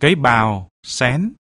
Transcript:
cái bào, xén.